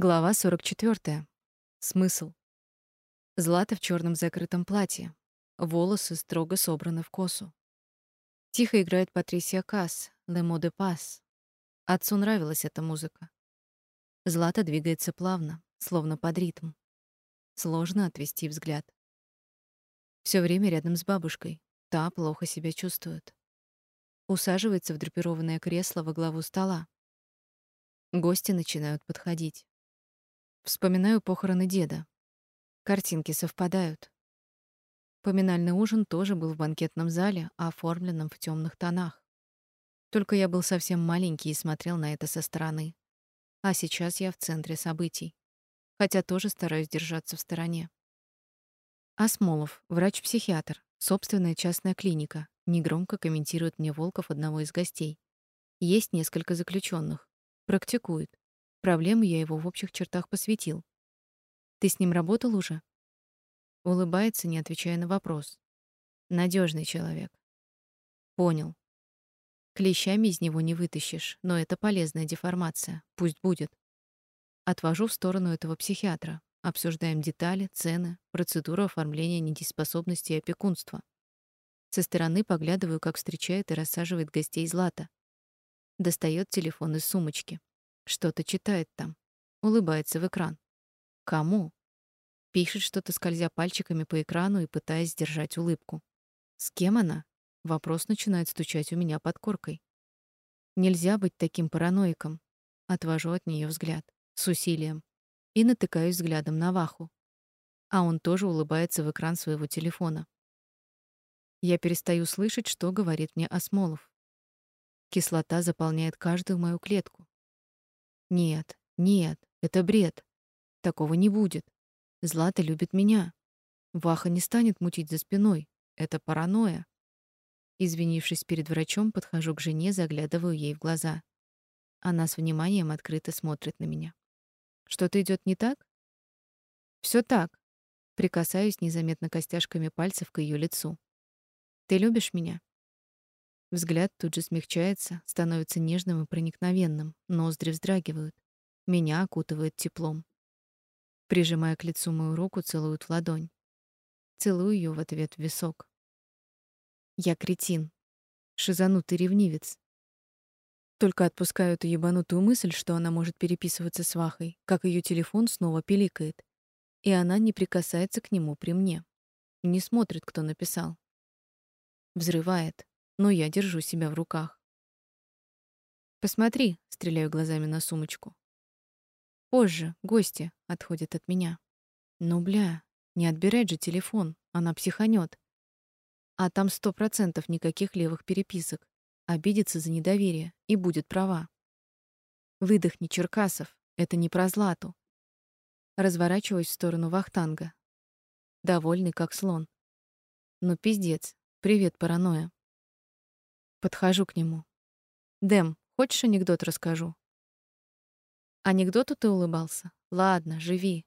Глава 44. Смысл. Злата в черном закрытом платье. Волосы строго собраны в косу. Тихо играет Патрисия Касс, «Le mot de passe». Отцу нравилась эта музыка. Злата двигается плавно, словно под ритм. Сложно отвести взгляд. Все время рядом с бабушкой. Та плохо себя чувствует. Усаживается в драпированное кресло во главу стола. Гости начинают подходить. Вспоминаю похороны деда. Картинки совпадают. Поминальный ужин тоже был в банкетном зале, оформленном в темных тонах. Только я был совсем маленький и смотрел на это со стороны. А сейчас я в центре событий. Хотя тоже стараюсь держаться в стороне. Асмолов, врач-психиатр, собственная частная клиника, негромко комментирует мне Волков одного из гостей. Есть несколько заключенных. Практикует. Проблемы я его в общих чертах посвятил. Ты с ним работал уже? Улыбается, не отвечая на вопрос. Надежный человек. Понял. Клещами из него не вытащишь, но это полезная деформация. Пусть будет. Отвожу в сторону этого психиатра. Обсуждаем детали, цены, процедуру оформления недееспособности и опекунства. Со стороны поглядываю, как встречает и рассаживает гостей Злата. Достает телефон из сумочки. Что-то читает там. Улыбается в экран. Кому? Пишет что-то, скользя пальчиками по экрану и пытаясь сдержать улыбку. С кем она? Вопрос начинает стучать у меня под коркой. Нельзя быть таким параноиком. Отвожу от нее взгляд. С усилием. И натыкаюсь взглядом на Ваху. А он тоже улыбается в экран своего телефона. Я перестаю слышать, что говорит мне Осмолов. Кислота заполняет каждую мою клетку. Нет, нет, это бред. Такого не будет. Злата любит меня. Ваха не станет мутить за спиной. Это паранойя. Извинившись перед врачом, подхожу к жене, заглядываю ей в глаза. Она с вниманием открыто смотрит на меня. Что-то идет не так? Все так. Прикасаюсь незаметно костяшками пальцев к ее лицу. Ты любишь меня? Взгляд тут же смягчается, становится нежным и проникновенным, ноздри вздрагивают. Меня окутывает теплом. Прижимая к лицу мою руку, целует в ладонь. Целую ее в ответ в висок. Я кретин. Шизанутый ревнивец. Только отпускаю эту ебанутую мысль, что она может переписываться с Вахой, как ее телефон снова пиликает. И она не прикасается к нему при мне. Не смотрит, кто написал. Взрывает но я держу себя в руках. Посмотри, стреляю глазами на сумочку. Позже гости отходят от меня. Ну, бля, не отбирать же телефон, она психанет. А там сто процентов никаких левых переписок. Обидится за недоверие и будет права. Выдохни, Черкасов, это не про Злату. Разворачиваюсь в сторону Вахтанга. Довольный, как слон. Ну, пиздец. Привет, паранойя. Подхожу к нему. Дэм, хочешь анекдот расскажу? Анекдоту ты улыбался? Ладно, живи.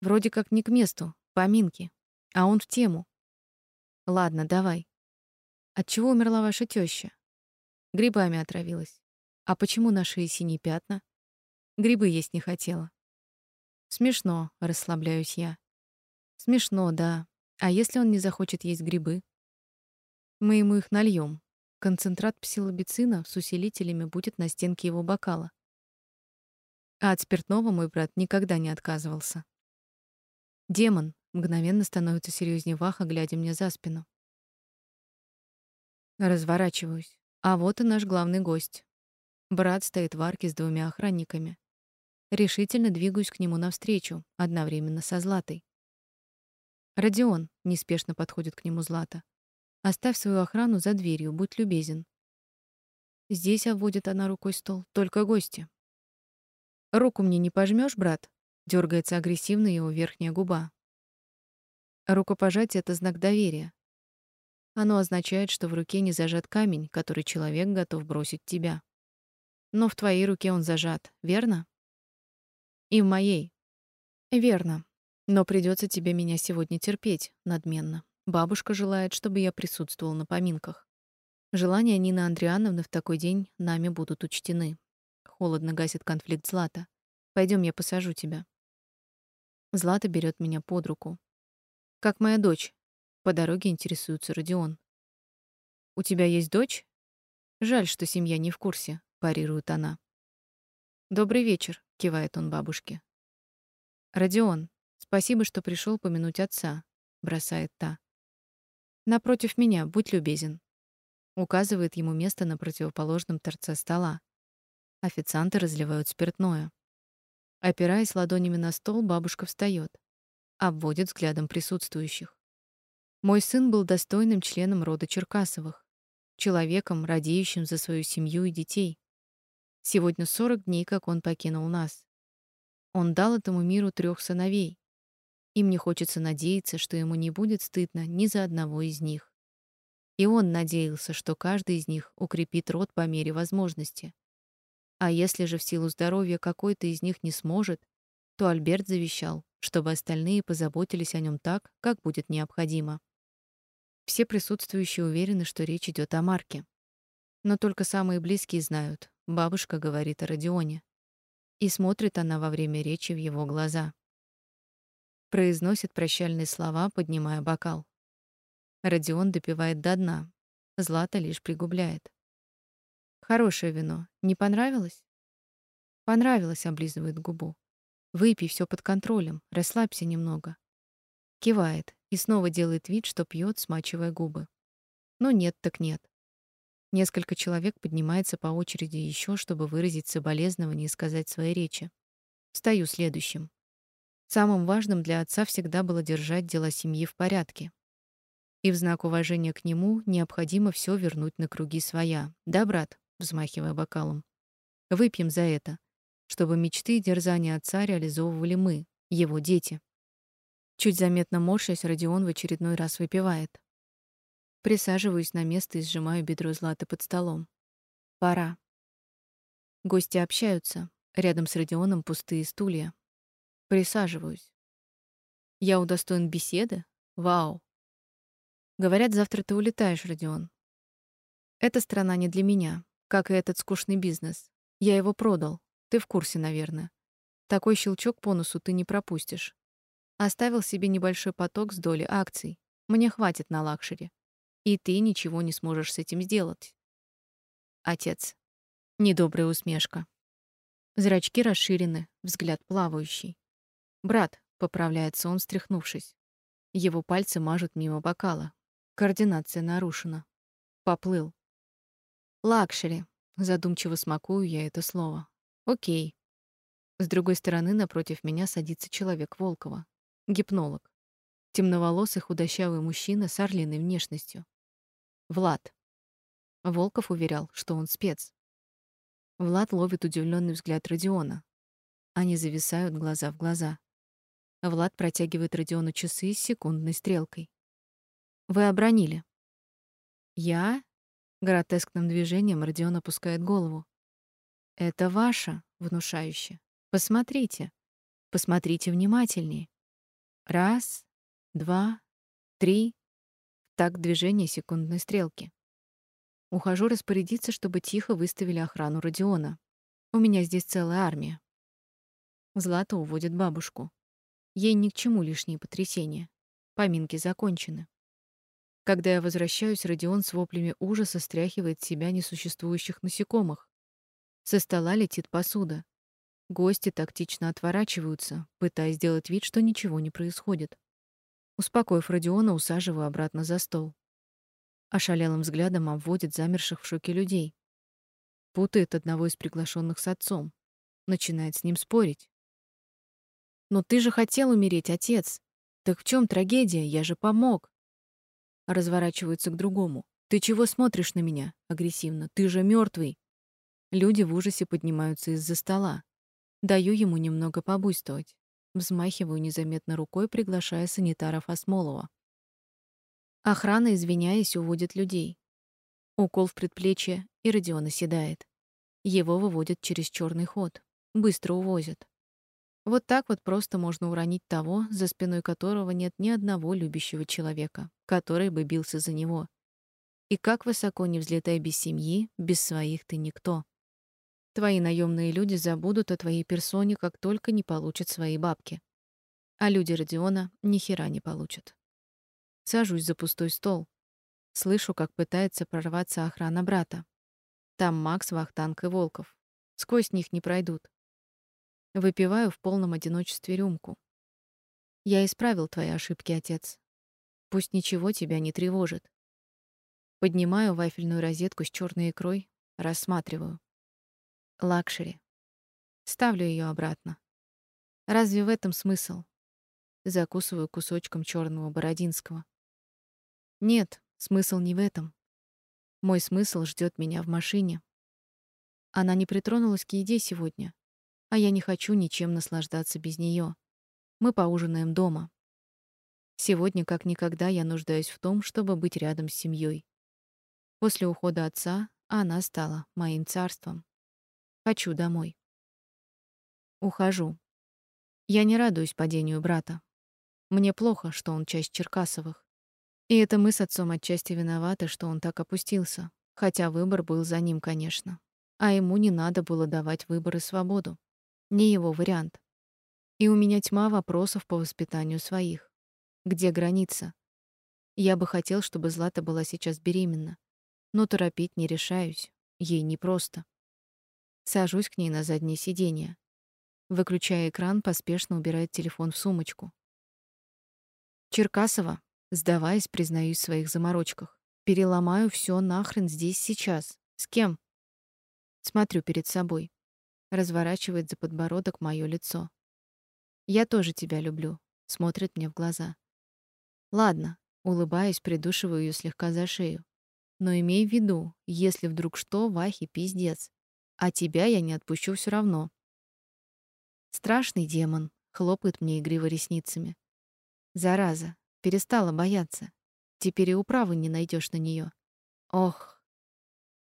Вроде как не к месту, поминки, а он в тему. Ладно, давай. От чего умерла ваша теща? Грибами отравилась. А почему на шее синие пятна? Грибы есть не хотела. Смешно, расслабляюсь я. Смешно, да. А если он не захочет есть грибы? Мы ему их нальем, Концентрат псилобицина с усилителями будет на стенке его бокала. А от спиртного мой брат никогда не отказывался. Демон мгновенно становится серьезнее Ваха, глядя мне за спину. Разворачиваюсь. А вот и наш главный гость. Брат стоит в арке с двумя охранниками. Решительно двигаюсь к нему навстречу, одновременно со Златой. Родион неспешно подходит к нему Злата. Оставь свою охрану за дверью, будь любезен. Здесь обводит она рукой стол. Только гости. Руку мне не пожмешь, брат? Дергается агрессивно его верхняя губа. Рукопожатие это знак доверия. Оно означает, что в руке не зажат камень, который человек готов бросить тебя. Но в твоей руке он зажат, верно? И в моей. Верно. Но придется тебе меня сегодня терпеть, надменно. Бабушка желает, чтобы я присутствовал на поминках. Желания Нины Андриановны в такой день нами будут учтены. Холодно гасит конфликт Злата. Пойдем, я посажу тебя. Злата берет меня под руку. Как моя дочь? По дороге интересуется Родион. У тебя есть дочь? Жаль, что семья не в курсе, парирует она. Добрый вечер, кивает он бабушке. Родион, спасибо, что пришел помянуть отца, бросает та. Напротив меня, будь любезен. Указывает ему место на противоположном торце стола. Официанты разливают спиртное. Опираясь ладонями на стол, бабушка встает, обводит взглядом присутствующих. Мой сын был достойным членом рода Черкасовых, человеком, радеющим за свою семью и детей. Сегодня 40 дней, как он покинул нас. Он дал этому миру трех сыновей. И мне хочется надеяться, что ему не будет стыдно ни за одного из них. И он надеялся, что каждый из них укрепит род по мере возможности. А если же в силу здоровья какой-то из них не сможет, то Альберт завещал, чтобы остальные позаботились о нем так, как будет необходимо. Все присутствующие уверены, что речь идет о Марке. Но только самые близкие знают. Бабушка говорит о Родионе. И смотрит она во время речи в его глаза. Произносит прощальные слова, поднимая бокал. Родион допивает до дна. Злата лишь пригубляет. Хорошее вино. Не понравилось? Понравилось, облизывает губу. Выпей, все под контролем, расслабься немного. Кивает и снова делает вид, что пьет, смачивая губы. Ну нет, так нет. Несколько человек поднимается по очереди еще, чтобы выразить соболезнования и сказать свои речи. Встаю следующим. Самым важным для отца всегда было держать дела семьи в порядке. И в знак уважения к нему необходимо все вернуть на круги своя. Да, брат? взмахивая бокалом. Выпьем за это, чтобы мечты и дерзания отца реализовывали мы, его дети. Чуть заметно морщась, Родион в очередной раз выпивает. Присаживаюсь на место и сжимаю бедро Златы под столом. Пора. Гости общаются. Рядом с Родионом пустые стулья. Присаживаюсь. Я удостоен беседы? Вау. Говорят, завтра ты улетаешь, Родион. Эта страна не для меня как и этот скучный бизнес. Я его продал. Ты в курсе, наверное. Такой щелчок по носу ты не пропустишь. Оставил себе небольшой поток с доли акций. Мне хватит на лакшери. И ты ничего не сможешь с этим сделать. Отец. Недобрая усмешка. Зрачки расширены, взгляд плавающий. Брат, поправляется он, встряхнувшись. Его пальцы мажут мимо бокала. Координация нарушена. Поплыл. Лакшери. Задумчиво смакую я это слово. Окей. С другой стороны, напротив меня садится человек Волкова. Гипнолог. Темноволосый худощавый мужчина с орлиной внешностью. Влад. Волков уверял, что он спец. Влад ловит удивленный взгляд Родиона. Они зависают глаза в глаза. Влад протягивает Родиону часы с секундной стрелкой. Вы обронили. Я? Гротескным движением Родион опускает голову. Это ваше, внушающе. Посмотрите. Посмотрите внимательнее. Раз, два, три. Так движение секундной стрелки. Ухожу распорядиться, чтобы тихо выставили охрану Родиона. У меня здесь целая армия. Злата уводит бабушку. Ей ни к чему лишние потрясения. Поминки закончены. Когда я возвращаюсь, Родион с воплями ужаса стряхивает с себя несуществующих насекомых. Со стола летит посуда. Гости тактично отворачиваются, пытаясь сделать вид, что ничего не происходит. Успокоив Родиона, усаживаю обратно за стол. Ошалелым взглядом обводит замерших в шоке людей. Путает одного из приглашенных с отцом. Начинает с ним спорить. «Но ты же хотел умереть, отец. Так в чем трагедия? Я же помог разворачивается к другому. Ты чего смотришь на меня? агрессивно. Ты же мертвый. Люди в ужасе поднимаются из-за стола. Даю ему немного побуйствовать. Взмахиваю незаметно рукой, приглашая санитаров Осмолова. Охрана, извиняясь, уводит людей. Укол в предплечье, и Родион оседает. Его выводят через черный ход. Быстро увозят. Вот так вот просто можно уронить того, за спиной которого нет ни одного любящего человека, который бы бился за него. И как высоко не взлетай без семьи, без своих ты никто. Твои наемные люди забудут о твоей персоне, как только не получат свои бабки. А люди Родиона ни хера не получат. Сажусь за пустой стол. Слышу, как пытается прорваться охрана брата. Там Макс, Вахтанг и Волков. Сквозь них не пройдут. Выпиваю в полном одиночестве рюмку. Я исправил твои ошибки, отец. Пусть ничего тебя не тревожит. Поднимаю вафельную розетку с черной икрой, рассматриваю. Лакшери. Ставлю ее обратно. Разве в этом смысл? Закусываю кусочком черного бородинского. Нет, смысл не в этом. Мой смысл ждет меня в машине. Она не притронулась к еде сегодня, а я не хочу ничем наслаждаться без нее. Мы поужинаем дома. Сегодня как никогда я нуждаюсь в том, чтобы быть рядом с семьей. После ухода отца она стала моим царством. Хочу домой. Ухожу. Я не радуюсь падению брата. Мне плохо, что он часть Черкасовых. И это мы с отцом отчасти виноваты, что он так опустился. Хотя выбор был за ним, конечно. А ему не надо было давать выбор и свободу. Не его вариант. И у меня тьма вопросов по воспитанию своих. Где граница? Я бы хотел, чтобы Злата была сейчас беременна. Но торопить не решаюсь. Ей непросто. Сажусь к ней на заднее сиденье. Выключая экран, поспешно убирает телефон в сумочку. Черкасова, сдаваясь, признаюсь в своих заморочках. Переломаю все нахрен здесь сейчас. С кем? Смотрю перед собой. Разворачивает за подбородок моё лицо. Я тоже тебя люблю, смотрит мне в глаза. Ладно, улыбаясь, придушиваю ее слегка за шею. Но имей в виду, если вдруг что, Вахе пиздец. А тебя я не отпущу все равно. Страшный демон хлопает мне игриво ресницами. Зараза, перестала бояться. Теперь и управы не найдешь на нее. Ох,